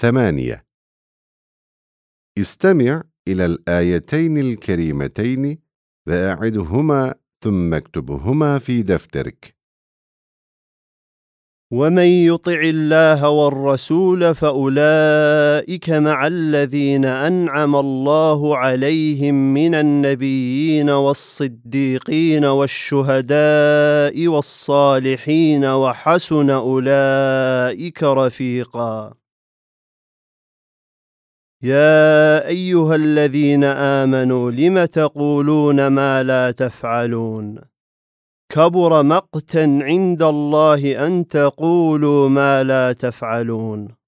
ثمانية. استمع إلى الآيتين الكريمتين وأعدهما ثم اكتبهما في دفترك. ومن يطع الله والرسول فأولئك مع الذين أنعم الله عليهم من النبيين والصديقين والشهداء والصالحين وحسن أولئك رفيقا. يا أيها الذين آمنوا لم تقولون ما لا تفعلون؟ كبر مقتا عند الله أن تقولوا ما لا تفعلون.